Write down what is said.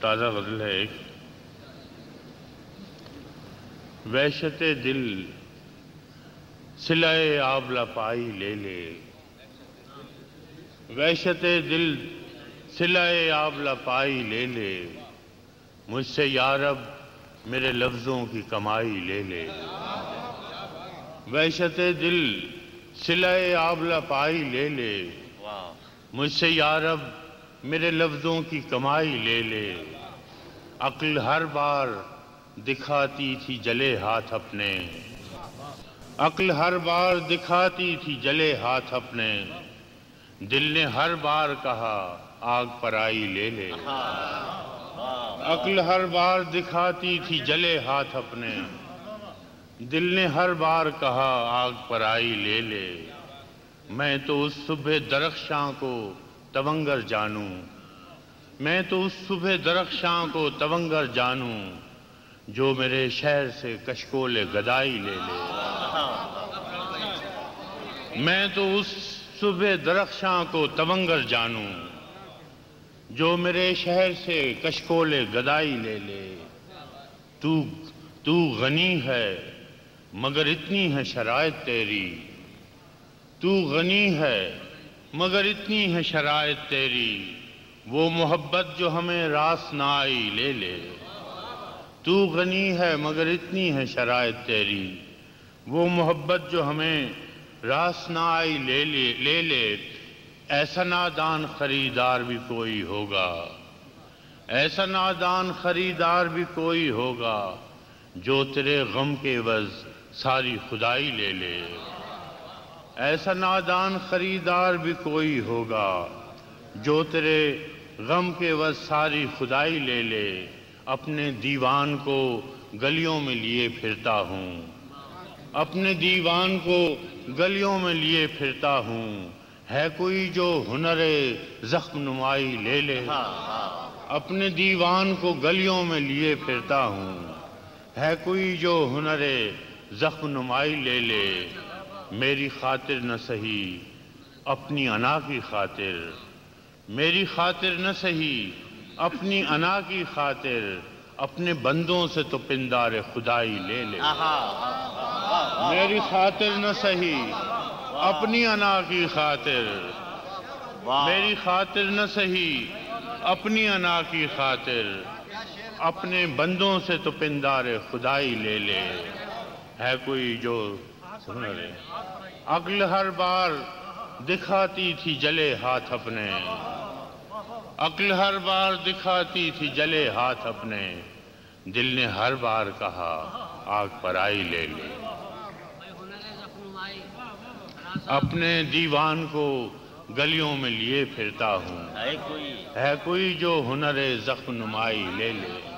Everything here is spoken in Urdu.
تازہ غزل ہے ایک۔ وحشت دل سلائے آبلا پائی لے لے۔ وحشت دل سلائے آبلا پائی لے لے۔ مجھ سے یارب میرے لفظوں کی کمائی لے لے۔ وحشت دل سلائے آبلا پائی لے لے۔ مجھ سے یارب میرے لفظوں کی کمائی لے لے۔ عقل ہر بار دکھاتی تھی جلے ہاتھ اپنے۔ عقل ہر بار دکھاتی تھی جلے ہاتھ اپنے۔ دل نے ہر بار کہا، آگ پر آئی لے لے۔ عقل ہر بار دکھاتی تھی جلے ہاتھ اپنے۔ دل نے ہر بار کہا، آگ پر آئی لے لے۔ میں تو اس صبح درخشاں کو تونگر جانوں۔ میں تو اس صبح درخشاں کو تونگر جانوں، جو میرے شہر سے کشکول گدائی لے لے۔ میں تو اس صبح درخشاں کو تونگر جانوں، جو میرے شہر سے کشکول گدائی لے لے۔ تو تو غنی ہے، مگر اتنی ہے شرائط تیری۔ تو غنی ہے۔ مگر اتنی ہے شرائط تیری، وہ محبت جو ہمیں راس نہ آئی لے لے۔ تو غنی ہے مگر اتنی ہے شرائط تیری، وہ محبت جو ہمیں راس نہ آئی لے لے لے لے۔ ایسا نادان خریدار بھی کوئی ہوگا۔ ایسا نادان خریدار بھی کوئی ہوگا جو تیرے غم کے وز ساری خدائی لے لے۔ ایسا نادان خریدار بھی کوئی ہوگا جو تیرے غم کے وز ساری خدائی لے لے، اپنے دیوان کو گلیوں میں لیے پھرتا ہوں۔ اپنے دیوان کو گلیوں میں لیے پھرتا ہوں۔ ہے کوئی جو ہنر زخم نمائی لے لے۔ اپنے دیوان کو گلیوں میں لیے پھرتا ہوں۔ ہے کوئی جو ہنر زخم نمائی لے لے۔ میری خاطر نہ سہی اپنی انا کی خاطر۔ میری خاطر نہ سہی اپنی انا کی خاطر۔ اپنے بندوں سے تو پندار خدائی لے لے۔ میری خاطر نہ سہی اپنی انا کی خاطر۔ میری خاطر نہ سہی اپنی انا کی خاطر۔ اپنے بندوں سے تو پندار خدائی لے لے۔ ہے کوئی جو عقل ہر بار دکھاتی تھی جلے ہاتھ اپنے۔ عقل ہر بار دکھاتی تھی جلے ہاتھ اپنے۔ دل نے ہر بار کہا آگ پر آئی لے لے اپنے دیوان کو گلیوں میں لیے پھرتا ہوں۔ ہے کوئی جو ہنر زخم نمائی لے لے۔